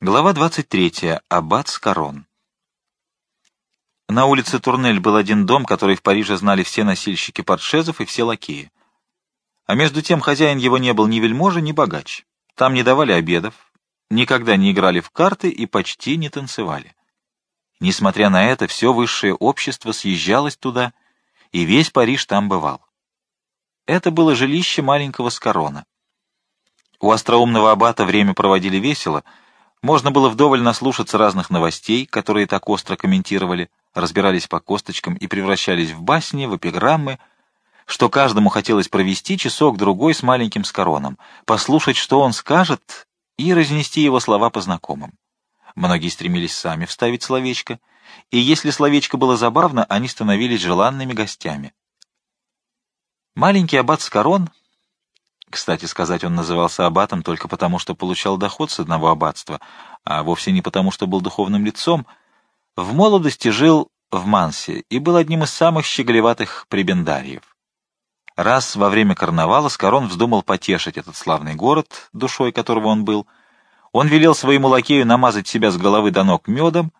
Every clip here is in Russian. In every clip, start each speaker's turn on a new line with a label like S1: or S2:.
S1: Глава 23. Аббат Скорон. На улице Турнель был один дом, который в Париже знали все носильщики портшезов и все лакеи. А между тем хозяин его не был ни вельможа, ни богач. Там не давали обедов, никогда не играли в карты и почти не танцевали. Несмотря на это, все высшее общество съезжалось туда, и весь Париж там бывал. Это было жилище маленького Скорона. У остроумного аббата время проводили весело, можно было вдоволь наслушаться разных новостей, которые так остро комментировали, разбирались по косточкам и превращались в басни, в эпиграммы, что каждому хотелось провести часок-другой с маленьким Скороном, послушать, что он скажет, и разнести его слова по знакомым. Многие стремились сами вставить словечко, и если словечко было забавно, они становились желанными гостями. Маленький аббат Скорон кстати сказать, он назывался аббатом только потому, что получал доход с одного аббатства, а вовсе не потому, что был духовным лицом. В молодости жил в Мансе и был одним из самых щеголеватых прибендариев. Раз во время карнавала Скорон вздумал потешить этот славный город, душой которого он был. Он велел своему лакею намазать себя с головы до ног медом,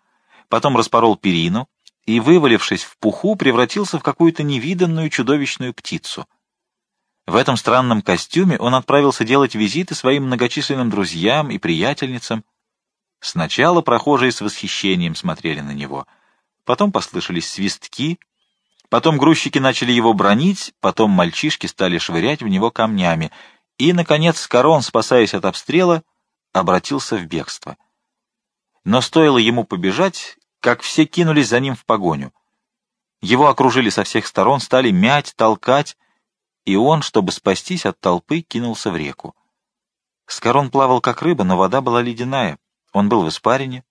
S1: потом распорол перину и, вывалившись в пуху, превратился в какую-то невиданную чудовищную птицу — в этом странном костюме он отправился делать визиты своим многочисленным друзьям и приятельницам. Сначала прохожие с восхищением смотрели на него, потом послышались свистки, потом грузчики начали его бронить, потом мальчишки стали швырять в него камнями, и, наконец, Корон, спасаясь от обстрела, обратился в бегство. Но стоило ему побежать, как все кинулись за ним в погоню. Его окружили со всех сторон, стали мять, толкать, и он, чтобы спастись от толпы, кинулся в реку. Скорон плавал как рыба, но вода была ледяная. Он был в испарине,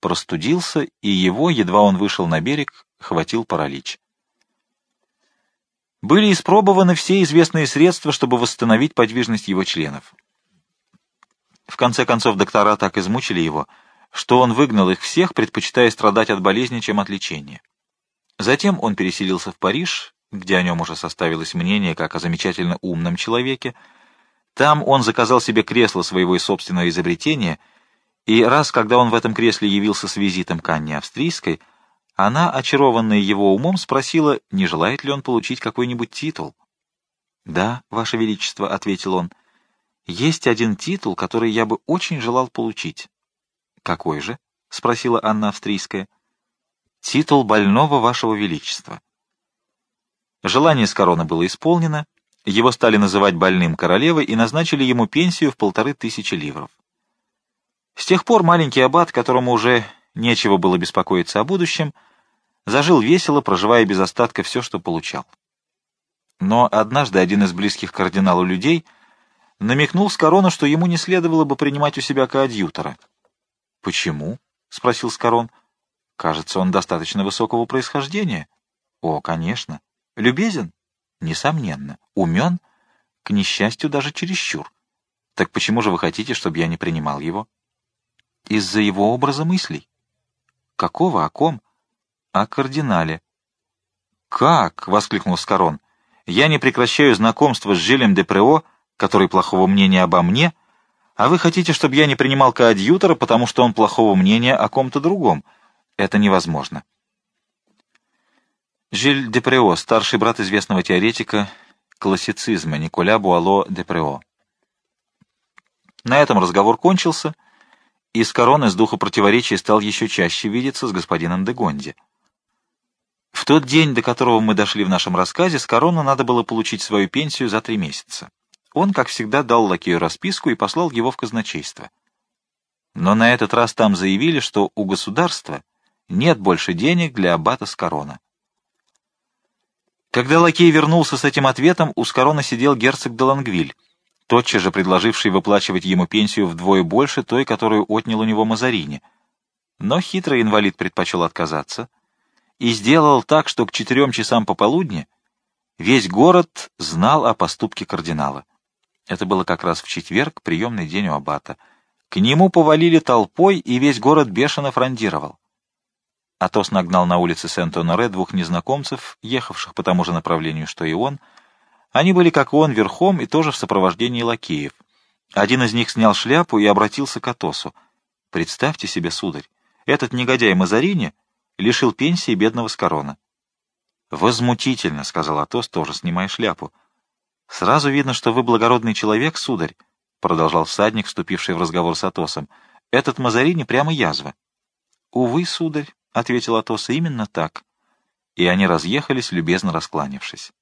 S1: простудился, и его, едва он вышел на берег, хватил паралич. Были испробованы все известные средства, чтобы восстановить подвижность его членов. В конце концов, доктора так измучили его, что он выгнал их всех, предпочитая страдать от болезни, чем от лечения. Затем он переселился в Париж где о нем уже составилось мнение как о замечательно умном человеке. Там он заказал себе кресло своего собственного изобретения, и раз, когда он в этом кресле явился с визитом к Анне Австрийской, она, очарованная его умом, спросила, не желает ли он получить какой-нибудь титул. «Да, Ваше Величество», — ответил он, — «есть один титул, который я бы очень желал получить». «Какой же?» — спросила Анна Австрийская. «Титул больного Вашего Величества». Желание Скорона было исполнено, его стали называть больным королевой и назначили ему пенсию в полторы тысячи ливров. С тех пор маленький аббат, которому уже нечего было беспокоиться о будущем, зажил весело, проживая без остатка все, что получал. Но однажды один из близких кардиналу людей намекнул Скорону, что ему не следовало бы принимать у себя коадьютора. «Почему?» — спросил Скорон. «Кажется, он достаточно высокого происхождения». «О, конечно. Любезен? Несомненно. Умен? К несчастью, даже чересчур. Так почему же вы хотите, чтобы я не принимал его? Из-за его образа мыслей. Какого? О ком? О кардинале. «Как?» — воскликнул Скорон. «Я не прекращаю знакомство с Жилем де Прео, который плохого мнения обо мне, а вы хотите, чтобы я не принимал коадьютора, потому что он плохого мнения о ком-то другом. Это невозможно. Жиль Депрео, старший брат известного теоретика классицизма Николя Буало Депрео. На этом разговор кончился, и Скорон из духа противоречия стал еще чаще видеться с господином де Гонди. В тот день, до которого мы дошли в нашем рассказе, Скорону надо было получить свою пенсию за три месяца. Он, как всегда, дал лакею расписку и послал его в казначейство. Но на этот раз там заявили, что у государства нет больше денег для аббата Скорона. Когда лакей вернулся с этим ответом, у Скорона сидел герцог де Лангвиль, тотчас же предложивший выплачивать ему пенсию вдвое больше той, которую отнял у него Мазарини. Но хитрый инвалид предпочел отказаться и сделал так, что к четырем часам пополудни весь город знал о поступке кардинала. Это было как раз в четверг, приемный день у аббата. К нему повалили толпой, и весь город бешено фрондировал. Атос нагнал на улице Сент-Оноре двух незнакомцев, ехавших по тому же направлению, что и он. Они были, как и он, верхом и тоже в сопровождении лакеев. Один из них снял шляпу и обратился к Атосу. Представьте себе, сударь, этот негодяй Мазарини лишил пенсии бедного Скорона. «Возмутительно», — сказал Атос, тоже снимая шляпу. «Сразу видно, что вы благородный человек, сударь», — продолжал всадник, вступивший в разговор с Атосом. «Этот Мазарини прямо язва». «Увы, сударь», — ответил Атос, — «именно так». И они разъехались, любезно раскланившись.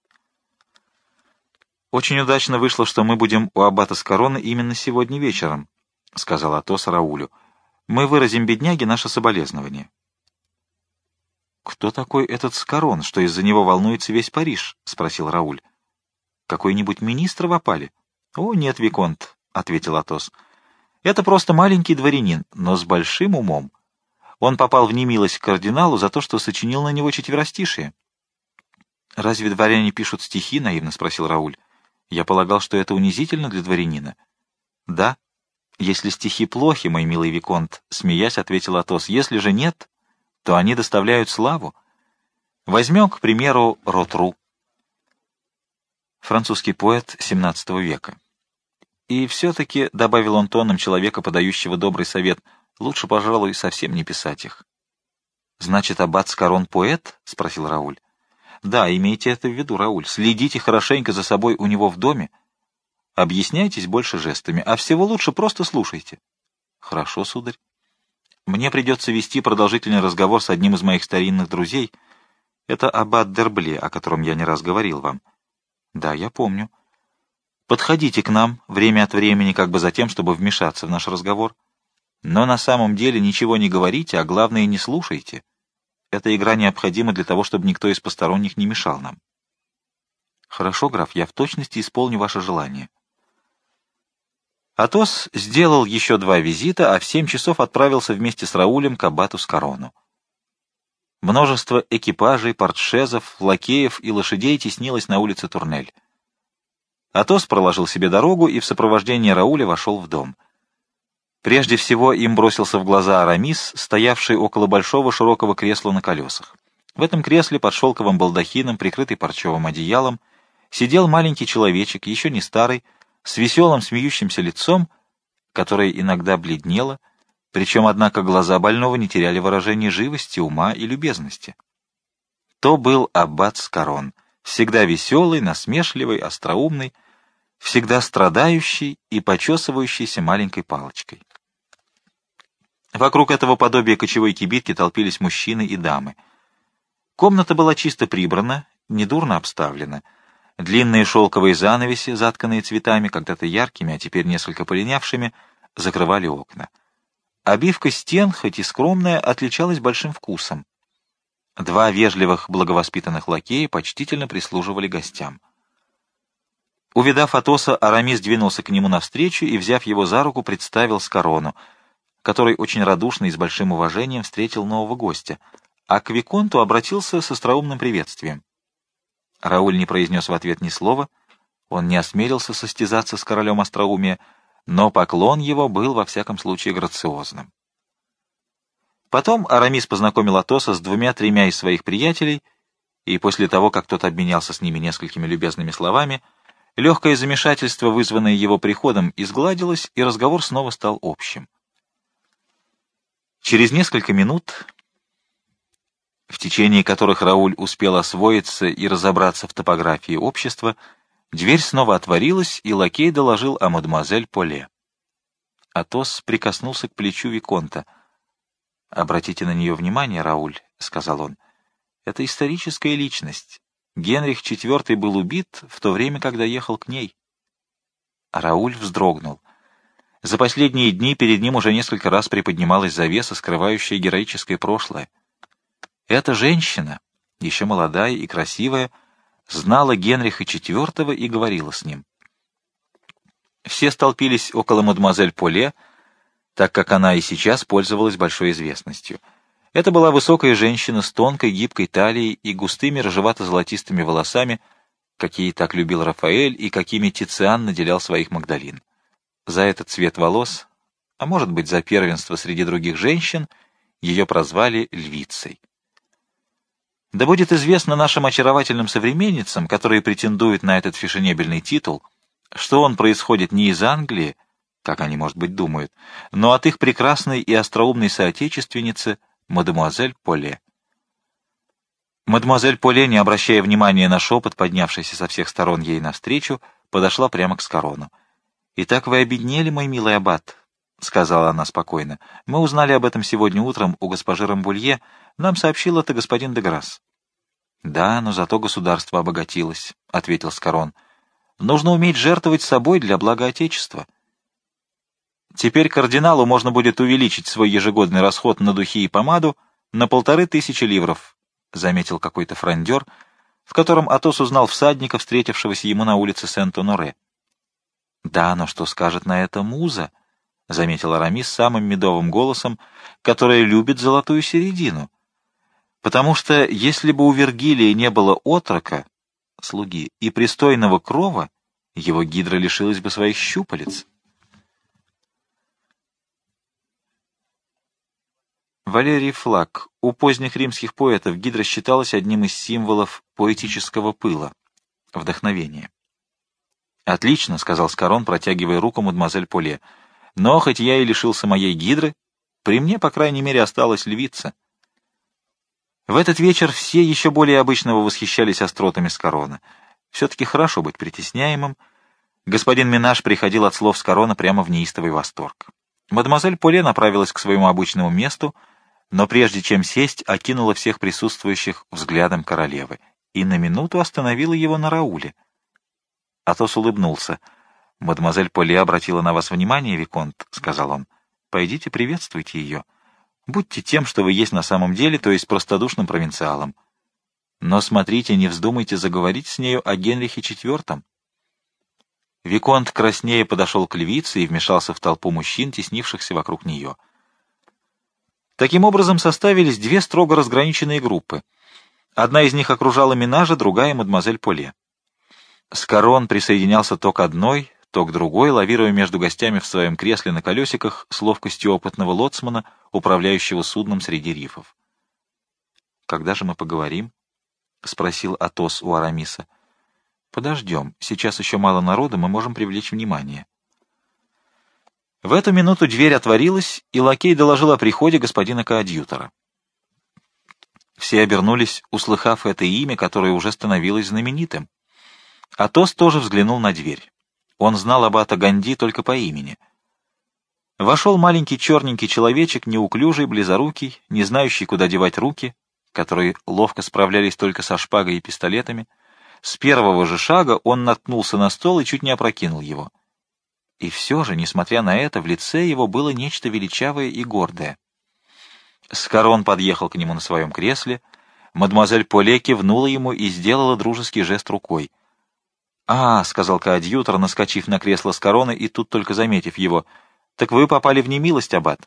S1: «Очень удачно вышло, что мы будем у аббата с короны именно сегодня вечером», — сказал Атос Раулю. «Мы выразим бедняге наше соболезнование». «Кто такой этот Скорон, что из-за него волнуется весь Париж?» — спросил Рауль. «Какой-нибудь министр в опале?» «О, нет, Виконт», — ответил Атос. «Это просто маленький дворянин, но с большим умом. Он попал в немилость кардиналу за то, что сочинил на него четверостишие». «Разве дворяне пишут стихи?» — наивно спросил Рауль. «Я полагал, что это унизительно для дворянина». «Да, если стихи плохи, мой милый Виконт», — смеясь, ответил Атос. «Если же нет, то они доставляют славу. Возьмем, к примеру, Ротру, французский поэт XVII века. И все-таки, — добавил он тоном человека, подающего добрый совет, — лучше, пожалуй, совсем не писать их. — Значит, аббат Скорон поэт? — спросил Рауль. — Да, имейте это в виду, Рауль. Следите хорошенько за собой у него в доме. Объясняйтесь больше жестами, а всего лучше просто слушайте. — Хорошо, сударь. Мне придется вести продолжительный разговор с одним из моих старинных друзей. Это аббат Дербле, о котором я не раз говорил вам. Да, я помню. Подходите к нам время от времени, как бы за тем, чтобы вмешаться в наш разговор. Но на самом деле ничего не говорите, а главное, не слушайте. Эта игра необходима для того, чтобы никто из посторонних не мешал нам. Хорошо, граф, я в точности исполню ваше желание. Атос сделал еще два визита, а в семь часов отправился вместе с Раулем к аббату Скорону. Множество экипажей, портшезов, лакеев и лошадей теснилось на улице Турнель. Атос проложил себе дорогу и в сопровождении Рауля вошел в дом. Прежде всего им бросился в глаза Арамис, стоявший около большого широкого кресла на колесах. В этом кресле под шелковым балдахином, прикрытый парчевым одеялом, сидел маленький человечек, еще не старый, с веселым смеющимся лицом, которое иногда бледнело, причем, однако, глаза больного не теряли выражения живости, ума и любезности. То был аббат Скорон, всегда веселый, насмешливый, остроумный, всегда страдающий и почесывающийся маленькой палочкой. Вокруг этого подобия кочевой кибитки толпились мужчины и дамы. Комната была чисто прибрана, недурно обставлена — Длинные шелковые занавеси, затканные цветами, когда-то яркими, а теперь несколько полинявшими, закрывали окна. Обивка стен, хоть и скромная, отличалась большим вкусом. Два вежливых, благовоспитанных лакея почтительно прислуживали гостям. Увидав Атоса, Арамис двинулся к нему навстречу и, взяв его за руку, представил Скорону, который очень радушно и с большим уважением встретил нового гостя, а к Виконту обратился с остроумным приветствием. Рауль не произнес в ответ ни слова, он не осмелился состязаться с королем остроумия, но поклон его был во всяком случае грациозным. Потом Арамис познакомил Атоса с двумя-тремя из своих приятелей, и после того, как тот обменялся с ними несколькими любезными словами, легкое замешательство, вызванное его приходом, изгладилось, и разговор снова стал общим. Через несколько минут в течение которых Рауль успел освоиться и разобраться в топографии общества, дверь снова отворилась, и лакей доложил о мадемуазель Поле. Атос прикоснулся к плечу Виконта. «Обратите на нее внимание, Рауль», — сказал он. «Это историческая личность. Генрих IV был убит в то время, когда ехал к ней». Рауль вздрогнул. За последние дни перед ним уже несколько раз приподнималась завеса, скрывающая героическое прошлое. Эта женщина, еще молодая и красивая, знала Генриха IV и говорила с ним. Все столпились около мадемуазель Поле, так как она и сейчас пользовалась большой известностью. Это была высокая женщина с тонкой гибкой талией и густыми рыжевато-золотистыми волосами, какие так любил Рафаэль и какими Тициан наделял своих Магдалин. За этот цвет волос, а может быть за первенство среди других женщин, ее прозвали львицей. Да будет известно нашим очаровательным современницам, которые претендуют на этот фешенебельный титул, что он происходит не из Англии, как они, может быть, думают, но от их прекрасной и остроумной соотечественницы мадемуазель Поле. Мадемуазель Поле, не обращая внимания на шепот, поднявшийся со всех сторон ей навстречу, подошла прямо к Скорону. «Итак вы обеднели, мой милый аббат», — сказала она спокойно. «Мы узнали об этом сегодня утром у госпожи Рамбулье. Нам сообщил это господин Деграсс». «Да, но зато государство обогатилось», — ответил Скорон. «Нужно уметь жертвовать собой для блага Отечества». Теперь кардиналу можно будет увеличить свой ежегодный расход на духи и помаду на полторы тысячи ливров, — заметил какой-то фрондер, в котором Атос узнал всадника, встретившегося ему на улице Сент-Оноре. — Да, но что скажет на это муза? — заметил Арамис самым медовым голосом, которая любит золотую середину. Потому что если бы у Вергилия не было отрока, слуги, и пристойного крова, его гидра лишилась бы своих щупалец. Валерий Флаг. У поздних римских поэтов гидра считалась одним из символов поэтического пыла, вдохновения. «Отлично», — сказал Скорон, протягивая руку мадемуазель Поле. «Но хоть я и лишился моей гидры, при мне, по крайней мере, осталась львица». В этот вечер все еще более обычного восхищались остротами Скорона. Все-таки хорошо быть притесняемым. Господин Минаж приходил от слов Скорона прямо в неистовый восторг. Мадемуазель Поле направилась к своему обычному месту — но прежде чем сесть, окинула всех присутствующих взглядом королевы и на минуту остановила его на Рауле. Атос улыбнулся. «Мадемуазель Поле обратила на вас внимание, Виконт», — сказал он. «Пойдите приветствуйте ее. Будьте тем, что вы есть на самом деле, то есть простодушным провинциалом. Но смотрите, не вздумайте заговорить с нею о Генрихе IV». Виконт краснее подошел к львице и вмешался в толпу мужчин, теснившихся вокруг нее. Таким образом составились две строго разграниченные группы. Одна из них окружала Минажа, другая — мадемуазель Поле. Скорон присоединялся то к одной, то к другой, лавируя между гостями в своем кресле на колесиках с ловкостью опытного лоцмана, управляющего судном среди рифов. «Когда же мы поговорим?» — спросил Атос у Арамиса. «Подождем. Сейчас еще мало народа, мы можем привлечь внимание». В эту минуту дверь отворилась, и лакей доложил о приходе господина коадьютора. Все обернулись, услыхав это имя, которое уже становилось знаменитым. Атос тоже взглянул на дверь. Он знал аббата Ганди только по имени. Вошел маленький черненький человечек, неуклюжий, близорукий, не знающий, куда девать руки, которые ловко справлялись только со шпагой и пистолетами. С первого же шага он наткнулся на стол и чуть не опрокинул его. И все же, несмотря на это, в лице его было нечто величавое и гордое. Скорон подъехал к нему на своем кресле, мадемуазель Поле кивнула ему и сделала дружеский жест рукой. «А», — сказал коадьютор, наскочив на кресло Скорона и тут только заметив его, — «так вы попали в немилость, аббат».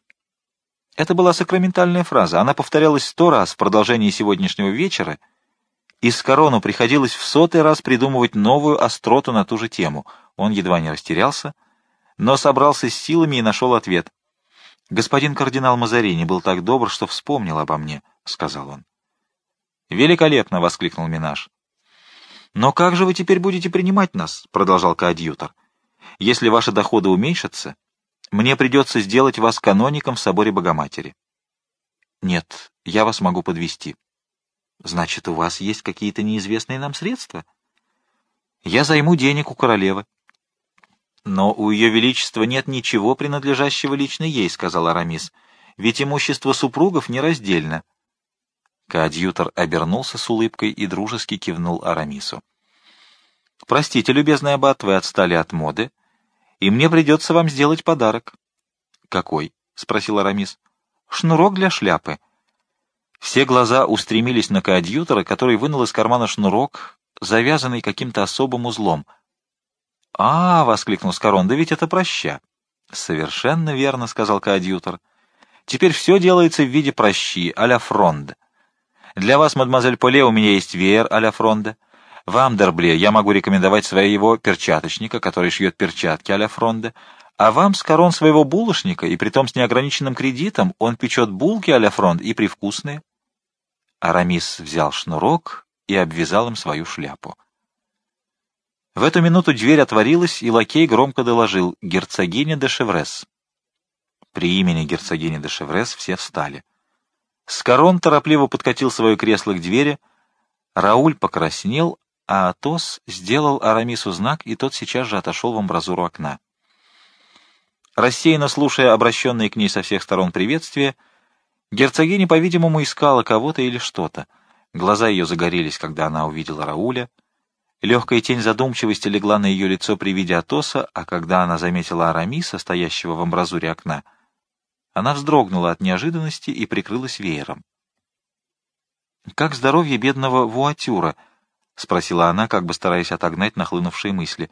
S1: Это была сакраментальная фраза, она повторялась сто раз в продолжении сегодняшнего вечера, и Скорону приходилось в сотый раз придумывать новую остроту на ту же тему. Он едва не растерялся, — но собрался с силами и нашел ответ. «Господин кардинал Мазарини был так добр, что вспомнил обо мне», — сказал он. «Великолепно!» — воскликнул Минаж. «Но как же вы теперь будете принимать нас?» — продолжал коадьютор. «Если ваши доходы уменьшатся, мне придется сделать вас каноником в соборе Богоматери». «Нет, я вас могу подвести. «Значит, у вас есть какие-то неизвестные нам средства?» «Я займу денег у королевы. «Но у Ее Величества нет ничего, принадлежащего лично ей», — сказал Арамис, — «ведь имущество супругов нераздельно». Коадьютор обернулся с улыбкой и дружески кивнул Арамису. «Простите, любезный аббат, вы отстали от моды, и мне придется вам сделать подарок». «Какой?» — спросил Арамис. «Шнурок для шляпы». Все глаза устремились на коадьютора, который вынул из кармана шнурок, завязанный каким-то особым узлом — «А, — воскликнул Скорон, — да ведь это проща». «Совершенно верно», — сказал коадьютор. «Теперь все делается в виде прощи, а-ля фронда. Для вас, мадемуазель Поле, у меня есть веер а-ля фронда. Вам, Дербле, я могу рекомендовать своего перчаточника, который шьет перчатки а-ля фронда. А вам, Скорон, своего булочника, и притом с неограниченным кредитом, он печет булки а-ля фронт и привкусные». Арамис взял шнурок и обвязал им свою шляпу. В эту минуту дверь отворилась, и лакей громко доложил «Герцогиня де Шеврес». При имени герцогини де Шеврес все встали. Скорон торопливо подкатил свое кресло к двери, Рауль покраснел, а Атос сделал Арамису знак, и тот сейчас же отошел в амбразуру окна. Рассеянно слушая обращенные к ней со всех сторон приветствия, герцогиня, по-видимому, искала кого-то или что-то. Глаза ее загорелись, когда она увидела Рауля. Легкая тень задумчивости легла на ее лицо при виде Атоса, а когда она заметила Арамиса, стоящего в амбразуре окна, она вздрогнула от неожиданности и прикрылась веером. «Как здоровье бедного Вуатюра?» — спросила она, как бы стараясь отогнать нахлынувшие мысли.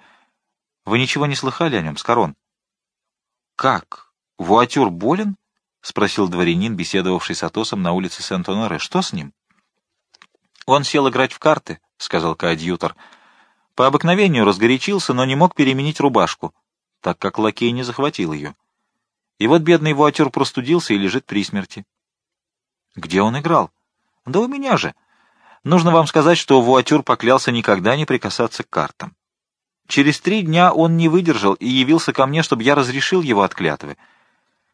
S1: «Вы ничего не слыхали о нем, Скорон?» «Как? Вуатюр болен?» — спросил дворянин, беседовавший с Атосом на улице Сент-Оноре. «Что с ним?» «Он сел играть в карты», — сказал коадьютор. «По обыкновению разгорячился, но не мог переменить рубашку, так как лакей не захватил ее. И вот бедный Вуатюр простудился и лежит при смерти». «Где он играл?» Да у меня же. Нужно вам сказать, что Вуатюр поклялся никогда не прикасаться к картам. Через три дня он не выдержал и явился ко мне, чтобы я разрешил его от клятвы.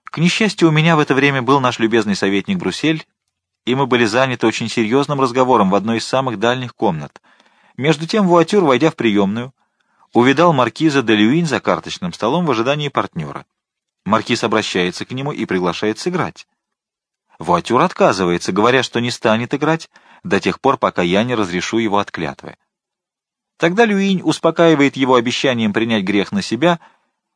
S1: К несчастью, у меня в это время был наш любезный советник Брусель, и мы были заняты очень серьезным разговором в одной из самых дальних комнат. Между тем Вуатюр, войдя в приемную, увидал маркиза де Люин за карточным столом в ожидании партнера. Маркиз обращается к нему и приглашает сыграть. Вуатюр отказывается, говоря, что не станет играть до тех пор, пока я не разрешу его от клятвы. Тогда Люинь успокаивает его обещанием принять грех на себя,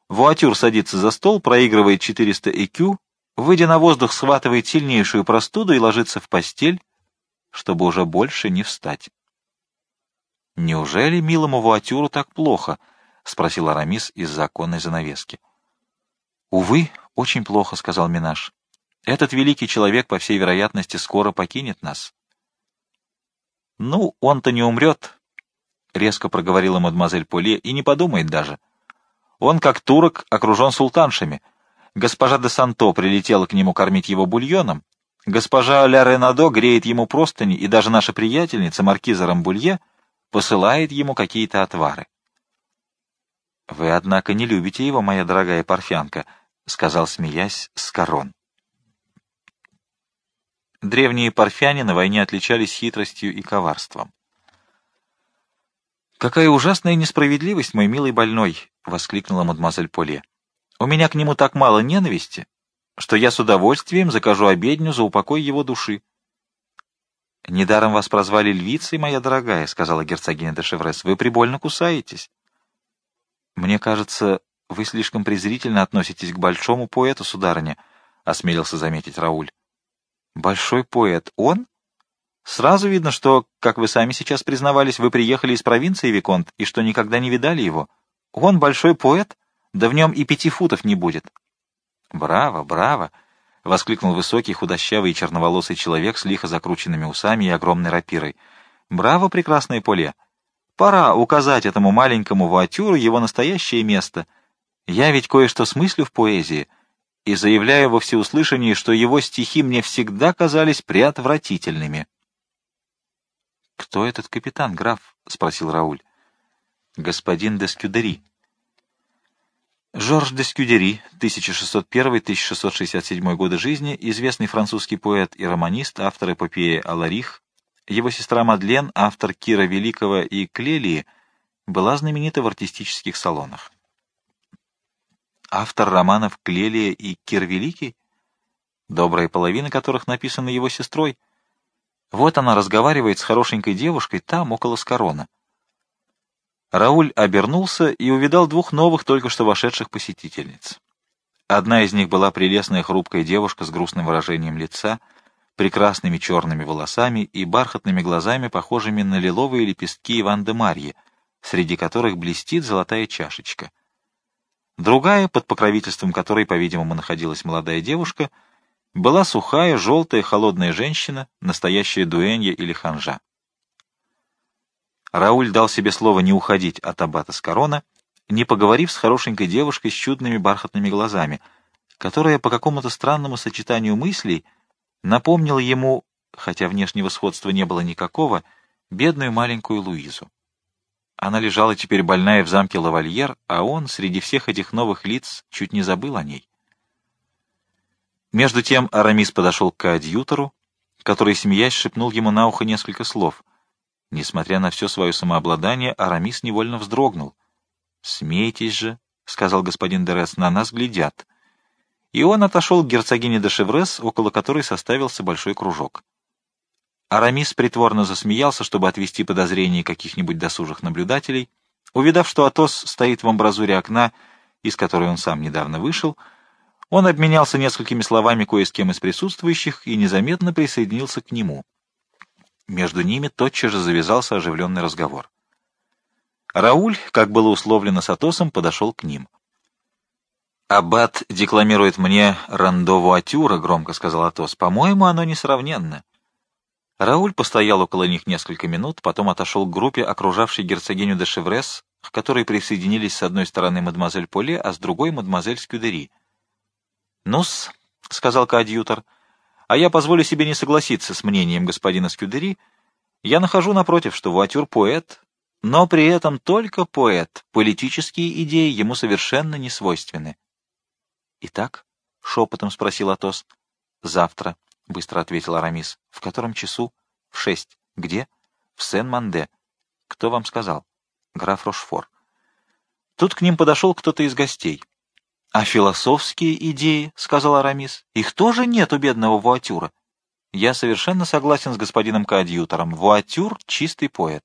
S1: Вуатюр садится за стол, проигрывает 400 ЭКЮ, выйдя на воздух, схватывает сильнейшую простуду и ложится в постель, чтобы уже больше не встать. «Неужели милому Вуатюру так плохо?» — спросил Арамис из законной занавески. «Увы, очень плохо», — сказал Минаш. Этот великий человек, по всей вероятности, скоро покинет нас. — Ну, он-то не умрет, — резко проговорила мадемуазель Поле, — и не подумает даже. Он, как турок, окружен султаншами. Госпожа де Санто прилетела к нему кормить его бульоном, госпожа Ля Ренадо греет ему простыни, и даже наша приятельница, маркиза Рамбулье, посылает ему какие-то отвары. — Вы, однако, не любите его, моя дорогая парфянка, — сказал, смеясь, Скорон. Древние парфяне на войне отличались хитростью и коварством. «Какая ужасная несправедливость, мой милый больной!» — воскликнула мадемуазель Поле. «У меня к нему так мало ненависти, что я с удовольствием закажу обедню за упокой его души». «Недаром вас прозвали львицей, моя дорогая», — сказала герцогиня де Шеврес. «Вы прибольно кусаетесь». «Мне кажется, вы слишком презрительно относитесь к большому поэту, сударыня», — осмелился заметить Рауль. Большой поэт он? Сразу видно, что, как вы сами сейчас признавались, вы приехали из провинции, Виконт, и что никогда не видали его. Он большой поэт? Да в нем и пяти футов не будет. Браво, браво! — воскликнул высокий, худощавый и черноволосый человек с лихо закрученными усами и огромной рапирой. «Браво, прекрасное поле! Пора указать этому маленькому вуатюру его настоящее место. Я ведь кое-что смыслю в поэзии» и заявляю во всеуслышание, что его стихи мне всегда казались преотвратительными. — Кто этот капитан, граф? — спросил Рауль. — Господин де Скюдери. Жорж де Скюдери, 1601-1667 годы жизни, известный французский поэт и романист, автор эпопеи «Аларих», его сестра Мадлен, автор Кира Великого и Клелии, была знаменита в артистических салонах автор романов Клелия и Кирвеликий, добрая половина которых написана его сестрой. Вот она разговаривает с хорошенькой девушкой там, около Скорона. Рауль обернулся и увидал двух новых, только что вошедших посетительниц. Одна из них была прелестная хрупкая девушка с грустным выражением лица, прекрасными черными волосами и бархатными глазами, похожими на лиловые лепестки Иван де Марьи, среди которых блестит золотая чашечка — Другая, под покровительством которой, по-видимому, находилась молодая девушка, была сухая, желтая, холодная женщина, настоящая дуэнья или ханжа. Рауль дал себе слово не уходить от аббата с корона, не поговорив с хорошенькой девушкой с чудными бархатными глазами, которая по какому-то странному сочетанию мыслей напомнила ему, хотя внешнего сходства не было никакого, бедную маленькую Луизу. Она лежала теперь больная в замке Лавальер, а он среди всех этих новых лиц чуть не забыл о ней. Между тем Арамис подошел к коадьютору, который, смеясь, шепнул ему на ухо несколько слов. Несмотря на все свое самообладание, Арамис невольно вздрогнул. «Смейтесь же», — сказал господин Дерес, — «на нас глядят». И он отошел к герцогине де Шеврес, около которой составился большой кружок. Арамис притворно засмеялся, чтобы отвести подозрения каких-нибудь досужих наблюдателей. Увидав, что Атос стоит в амбразуре окна, из которой он сам недавно вышел, он обменялся несколькими словами кое с кем из присутствующих и незаметно присоединился к нему. Между ними тотчас же завязался оживленный разговор. Рауль, как было условлено с Атосом, подошел к ним. «Аббат декламирует мне рандову атюра», — громко сказал Атос. «По-моему, оно несравненно». Рауль постоял около них несколько минут, потом отошел к группе, окружавшей герцогиню де Шеврес, к которой присоединились с одной стороны мадемуазель Поле, а с другой мадемуазель Скюдери. «Ну-с», — сказал коадьютор, — «а я позволю себе не согласиться с мнением господина Скюдери. Я нахожу, напротив, что Вуатюр — поэт, но при этом только поэт, политические идеи ему совершенно не свойственны». «Итак?» — шепотом спросил Атос. «Завтра», — быстро ответил Арамис. — В котором часу? — В шесть. — Где? — В Сен-Манде. — Кто вам сказал? — Граф Рошфор. Тут к ним подошел кто-то из гостей. — А философские идеи, — сказал Арамис, — их тоже нет у бедного Вуатюра. Я совершенно согласен с господином коадьютором. Вуатюр — чистый поэт.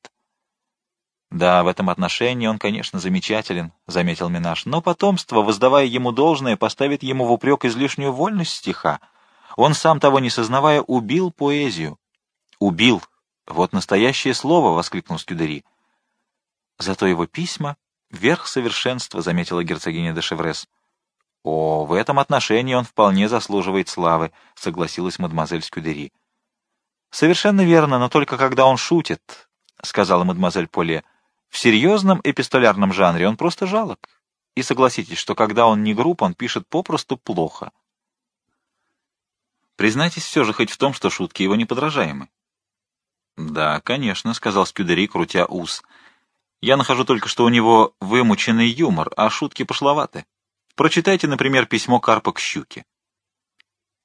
S1: — Да, в этом отношении он, конечно, замечателен, — заметил Минаш, — но потомство, воздавая ему должное, поставит ему в упрек излишнюю вольность стиха — он, сам того не сознавая, убил поэзию. «Убил! Вот настоящее слово!» — воскликнул Скюдери. «Зато его письма — верх совершенства», — заметила герцогиня де Шеврес. «О, в этом отношении он вполне заслуживает славы», — согласилась мадемуазель Скюдери. «Совершенно верно, но только когда он шутит», — сказала мадемуазель Поле. «В серьезном эпистолярном жанре он просто жалок. И согласитесь, что когда он не груб, он пишет попросту плохо». Признайтесь все же хоть в том, что шутки его неподражаемы. — Да, конечно, — сказал Скюдери, крутя ус. — Я нахожу только, что у него вымученный юмор, а шутки пошловаты. Прочитайте, например, письмо Карпа к Щуке.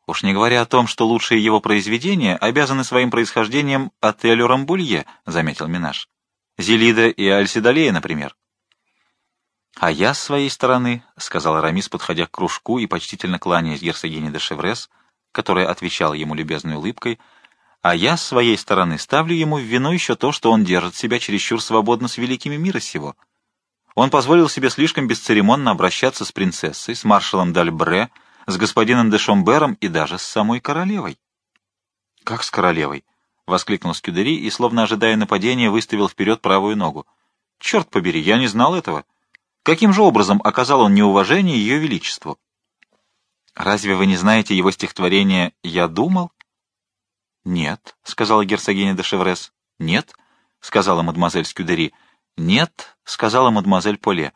S1: Уж не говоря о том, что лучшие его произведения обязаны своим происхождением отелю Рамбулье, — заметил Минаж. Зелида и Альсидалея, например. — А я, с своей стороны, — сказал Арамис, подходя к кружку и почтительно кланяясь герцогине де Шеврес, — которая отвечала ему любезной улыбкой, а я, с своей стороны, ставлю ему в вину еще то, что он держит себя чересчур свободно с великими мира сего. Он позволил себе слишком бесцеремонно обращаться с принцессой, с маршалом Дальбре, с господином де Шомбером и даже с самой королевой. — Как с королевой? — воскликнул Скюдери и, словно ожидая нападения, выставил вперед правую ногу. — Черт побери, я не знал этого. Каким же образом оказал он неуважение ее величеству? Разве вы не знаете его стихотворение «Я думал»? «Нет», — сказала герцогиня де Шеврес. «Нет», — сказала мадемуазель Скюдери. «Нет», — сказала мадемуазель Поле.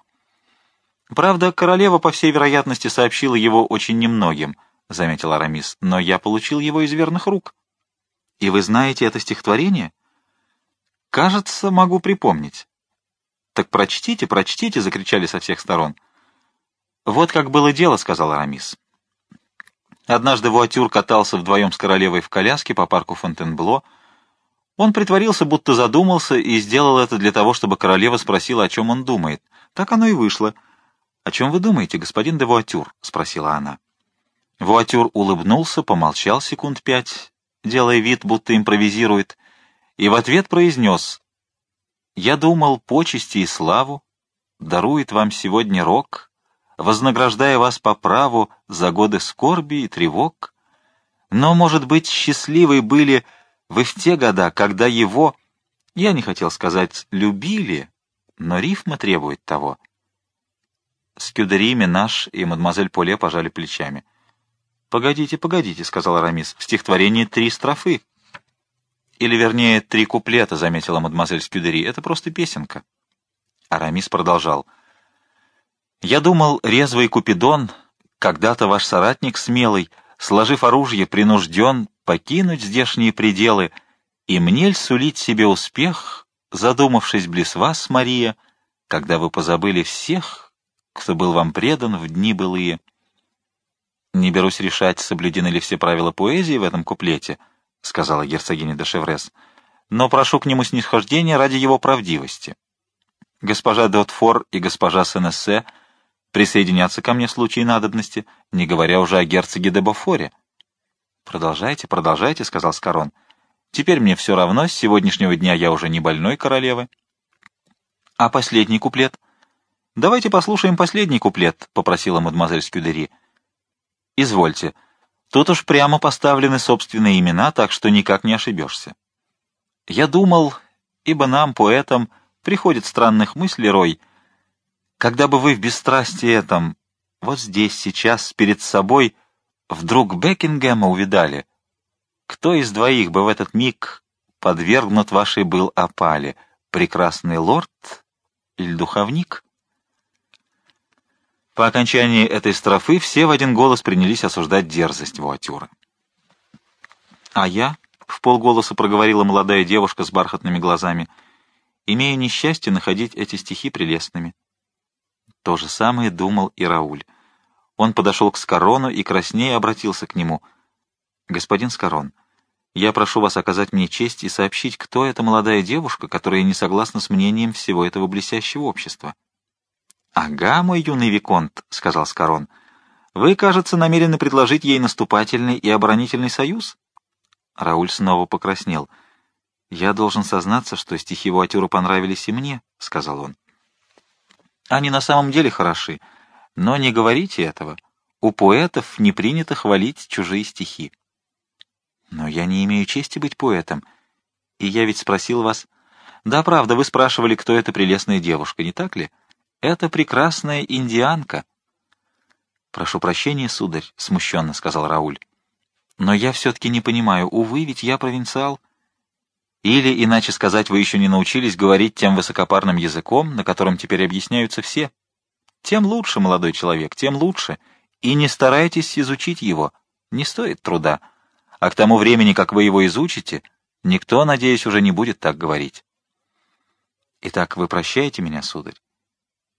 S1: «Правда, королева, по всей вероятности, сообщила его очень немногим», — заметил Арамис, — «но я получил его из верных рук». «И вы знаете это стихотворение?» «Кажется, могу припомнить». «Так прочтите, прочтите!» — закричали со всех сторон. «Вот как было дело», — сказал Арамис. Однажды Вуатюр катался вдвоем с королевой в коляске по парку Фонтенбло. Он притворился, будто задумался, и сделал это для того, чтобы королева спросила, о чем он думает. Так оно и вышло. «О чем вы думаете, господин де Вуатюр?» — спросила она. Вуатюр улыбнулся, помолчал секунд пять, делая вид, будто импровизирует, и в ответ произнес «Я думал, почести и славу дарует вам сегодня рок, вознаграждая вас по праву за годы скорби и тревог. Но, может быть, счастливы были вы в те года, когда его, я не хотел сказать «любили», но рифма требует того. Скюдери, наш и мадемуазель Поле пожали плечами. «Погодите, погодите», — сказал Арамис, — «в стихотворении три строфы». «Или, вернее, три куплета», — заметила мадемуазель Скюдери. «Это просто песенка». Арамис продолжал. Я думал, резвый Купидон, когда-то ваш соратник смелый, сложив оружие, принужден покинуть здешние пределы, и мне ль сулить себе успех, задумавшись близ вас, Мария, когда вы позабыли всех, кто был вам предан в дни былые. Не берусь решать, соблюдены ли все правила поэзии в этом куплете, — сказала герцогиня де Шеврес, — но прошу к нему снисхождения ради его правдивости. Госпожа Дотфор и госпожа Сенессе присоединятся ко мне в случае надобности, не говоря уже о герцоге де Бофоре. — Продолжайте, продолжайте, — сказал Скорон. — Теперь мне все равно, с сегодняшнего дня я уже не больной королевы. — А последний куплет? — Давайте послушаем последний куплет, — попросила мадемуазель Скюдери. — Извольте. Тут уж прямо поставлены собственные имена, так что никак не ошибешься. Я думал, ибо нам, поэтам, приходит странных мыслей рой, когда бы вы в бесстрастии этом, вот здесь, сейчас, перед собой, вдруг Бекингема увидали, кто из двоих бы в этот миг подвергнут вашей был опале, прекрасный лорд или духовник? По окончании этой строфы все в один голос принялись осуждать дерзость Вуатюра. «А я?» — в полголоса проговорила молодая девушка с бархатными глазами. «Имею несчастье находить эти стихи прелестными». То же самое думал и Рауль. Он подошел к Скорону и краснее обратился к нему. «Господин Скорон, я прошу вас оказать мне честь и сообщить, кто эта молодая девушка, которая не согласна с мнением всего этого блестящего общества». «Ага, мой юный Виконт», — сказал Скорон, — «вы, кажется, намерены предложить ей наступательный и оборонительный союз?» Рауль снова покраснел. «Я должен сознаться, что стихи Вуатюра понравились и мне», — сказал он. Они на самом деле хороши, но не говорите этого. У поэтов не принято хвалить чужие стихи. Но я не имею чести быть поэтом. И я ведь спросил вас... Да, правда, вы спрашивали, кто эта прелестная девушка, не так ли? Это прекрасная индианка. Прошу прощения, сударь, — смущенно сказал Рауль. Но я все-таки не понимаю, увы, ведь я провинциал. Или, иначе сказать, вы еще не научились говорить тем высокопарным языком, на котором теперь объясняются все. Тем лучше, молодой человек, тем лучше. И не старайтесь изучить его, не стоит труда. А к тому времени, как вы его изучите, никто, надеюсь, уже не будет так говорить. Итак, вы прощаете меня, сударь?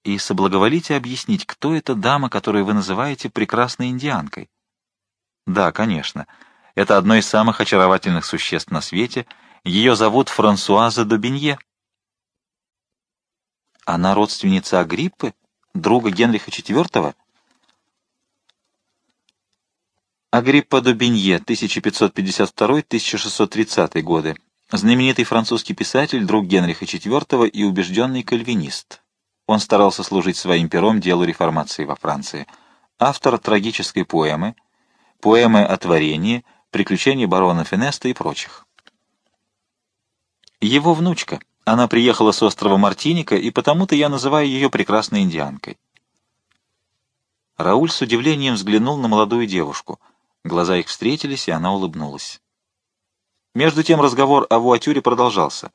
S1: И соблаговолите объяснить, кто эта дама, которую вы называете прекрасной индианкой? Да, конечно. Это одно из самых очаровательных существ на свете — ее зовут Франсуаза Добинье. Она родственница Агриппы, друга Генриха IV? Агриппа Добинье, 1552-1630 годы. Знаменитый французский писатель, друг Генриха IV и убежденный кальвинист. Он старался служить своим пером делу реформации во Франции. Автор трагической поэмы, поэмы о творении, приключения барона Фенеста и прочих. Его внучка. Она приехала с острова Мартиника, и потому-то я называю ее прекрасной индианкой. Рауль с удивлением взглянул на молодую девушку. Глаза их встретились, и она улыбнулась. Между тем разговор о Вуатюре продолжался.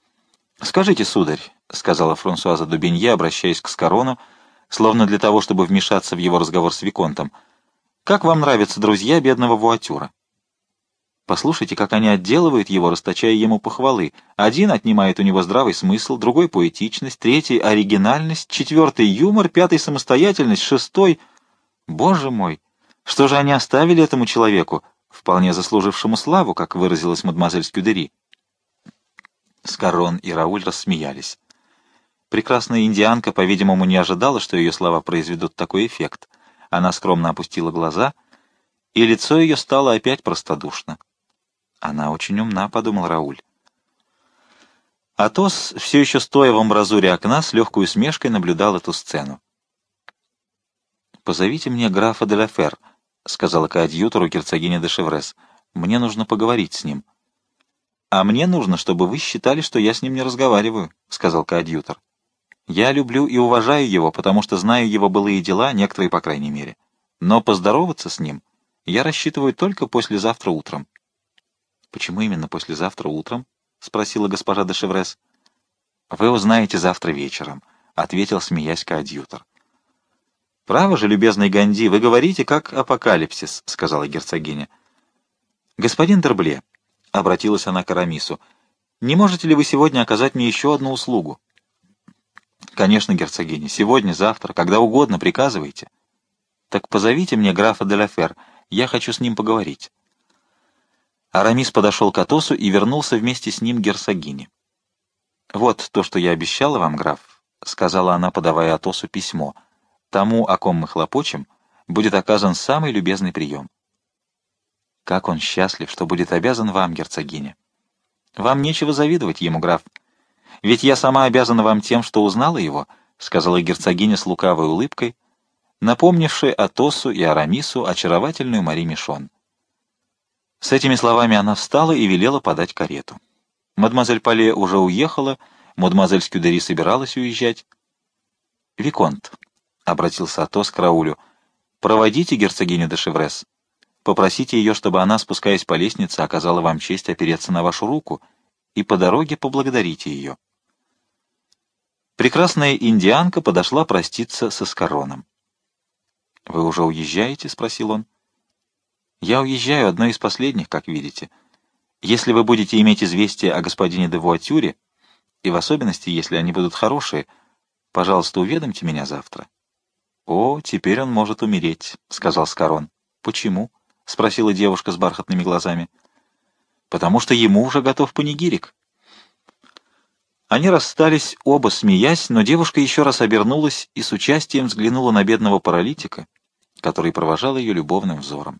S1: «Скажите, сударь», — сказала Франсуаза Дубенье, обращаясь к Скорону, словно для того, чтобы вмешаться в его разговор с Виконтом, «как вам нравятся друзья бедного Вуатюра?» Послушайте, как они отделывают его, расточая ему похвалы. Один отнимает у него здравый смысл, другой — поэтичность, третий — оригинальность, четвертый — юмор, пятый — самостоятельность, шестой... Боже мой! Что же они оставили этому человеку, вполне заслужившему славу, как выразилась мадемуазель Скюдери? Скорон и Рауль рассмеялись. Прекрасная индианка, по-видимому, не ожидала, что ее слова произведут такой эффект. Она скромно опустила глаза, и лицо ее стало опять простодушно. Она очень умна, — подумал Рауль. Атос, все еще стоя в амбразуре окна, с легкой усмешкой наблюдал эту сцену. «Позовите мне графа де Лафер», — сказала коадьютору герцогиня де Шеврес. «Мне нужно поговорить с ним». «А мне нужно, чтобы вы считали, что я с ним не разговариваю», — сказал коадьютор. «Я люблю и уважаю его, потому что знаю его былые дела, некоторые, по крайней мере. Но поздороваться с ним я рассчитываю только послезавтра утром». «Почему именно послезавтра утром?» — спросила госпожа де Шеврес. «Вы узнаете завтра вечером», — ответил, смеясь коадьютор. «Право же, любезный Ганди, вы говорите, как апокалипсис», — сказала герцогиня. «Господин Дербле», — обратилась она к Арамису, — Не можете ли вы сегодня оказать мне еще одну услугу? Конечно, герцогиня, сегодня, завтра, когда угодно, приказывайте. Так позовите мне графа де Лафер, я хочу с ним поговорить. Арамис подошел к Атосу и вернулся вместе с ним герцогине. «Вот то, что я обещала вам, граф», — сказала она, подавая Атосу письмо. «Тому, о ком мы хлопочем, будет оказан самый любезный прием». «Как он счастлив, что будет обязан вам, герцогиня!» «Вам нечего завидовать ему, граф. Ведь я сама обязана вам тем, что узнала его», — сказала герцогиня с лукавой улыбкой, напомнившей Атосу и Арамису очаровательную Мари Мишон. С этими словами она встала и велела подать карету. Мадемуазель Пале уже уехала, мадемуазель Скюдери собиралась уезжать. «Виконт», — обратился Атос к Раулю, — «проводите герцогиню де Шеврес. Попросите ее, чтобы она, спускаясь по лестнице, оказала вам честь опереться на вашу руку, и по дороге поблагодарите ее». Прекрасная индианка подошла проститься со Скороном. «Вы уже уезжаете?» — спросил он. Я уезжаю, одной из последних, как видите. Если вы будете иметь известие о господине де Вуатюре, и в особенности, если они будут хорошие, пожалуйста, уведомьте меня завтра. — О, теперь он может умереть, — сказал Скорон. — Почему? — спросила девушка с бархатными глазами. — Потому что ему уже готов панигирик. Они расстались, оба смеясь, но девушка еще раз обернулась и с участием взглянула на бедного паралитика, который провожал ее любовным взором.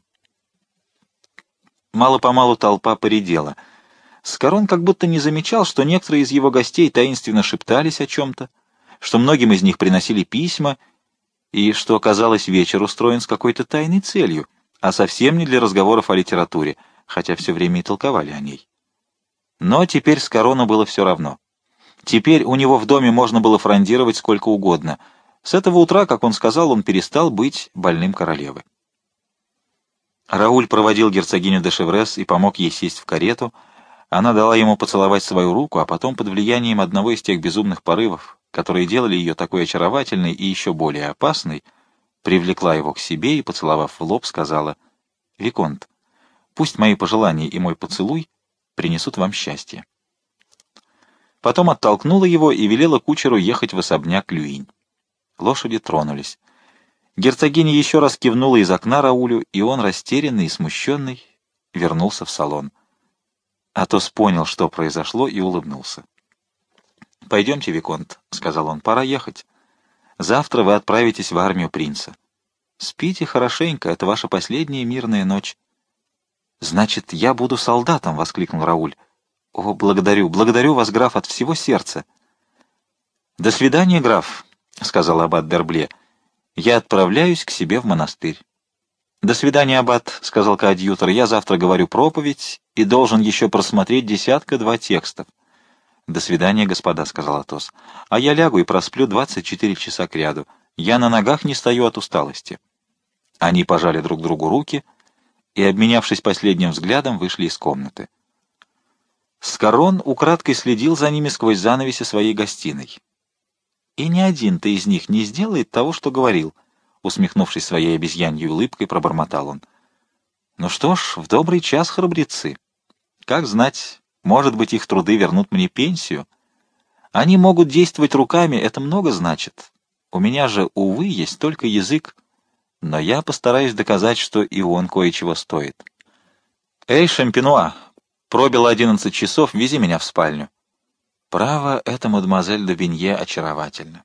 S1: Мало-помалу толпа поредела. Скорон как будто не замечал, что некоторые из его гостей таинственно шептались о чем-то, что многим из них приносили письма, и что, казалось, вечер устроен с какой-то тайной целью, а совсем не для разговоров о литературе, хотя все время и толковали о ней. Но теперь с Корону было все равно. Теперь у него в доме можно было фрондировать сколько угодно. С этого утра, как он сказал, он перестал быть больным королевы. Рауль проводил герцогиню де Шеврес и помог ей сесть в карету. Она дала ему поцеловать свою руку, а потом под влиянием одного из тех безумных порывов, которые делали ее такой очаровательной и еще более опасной, привлекла его к себе и, поцеловав в лоб, сказала, «Виконт, пусть мои пожелания и мой поцелуй принесут вам счастье». Потом оттолкнула его и велела кучеру ехать в особняк Люинь. Лошади тронулись. Герцогиня еще раз кивнула из окна Раулю, и он, растерянный и смущенный, вернулся в салон. Атос понял, что произошло, и улыбнулся. «Пойдемте, Виконт», — сказал он, — «пора ехать. Завтра вы отправитесь в армию принца. Спите хорошенько, это ваша последняя мирная ночь». «Значит, я буду солдатом!» — воскликнул Рауль. «О, благодарю, благодарю вас, граф, от всего сердца!» «До свидания, граф», — сказал аббат Дербле я отправляюсь к себе в монастырь. «До свидания, аббат», — сказал коадьютор. «Я завтра говорю проповедь и должен еще просмотреть десятка-два текстов». «До свидания, господа», — сказал Атос. «А я лягу и просплю двадцать четыре часа кряду. Я на ногах не стою от усталости». Они пожали друг другу руки и, обменявшись последним взглядом, вышли из комнаты. Скорон украдкой следил за ними сквозь занавеси своей гостиной. И ни один-то из них не сделает того, что говорил, усмехнувшись своей обезьяньей улыбкой, пробормотал он. Ну что ж, в добрый час, храбрецы. Как знать, может быть, их труды вернут мне пенсию. Они могут действовать руками, это много значит. У меня же, увы, есть только язык, но я постараюсь доказать, что и он кое-чего стоит. Эй, Шампинуа, пробило одиннадцать часов, вези меня в спальню. Право, эта мадемуазель де Винье очаровательна.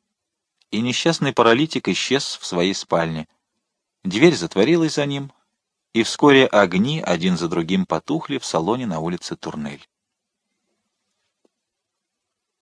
S1: И несчастный паралитик исчез в своей спальне. Дверь затворилась за ним, и вскоре огни один за другим потухли в салоне на улице Турнель.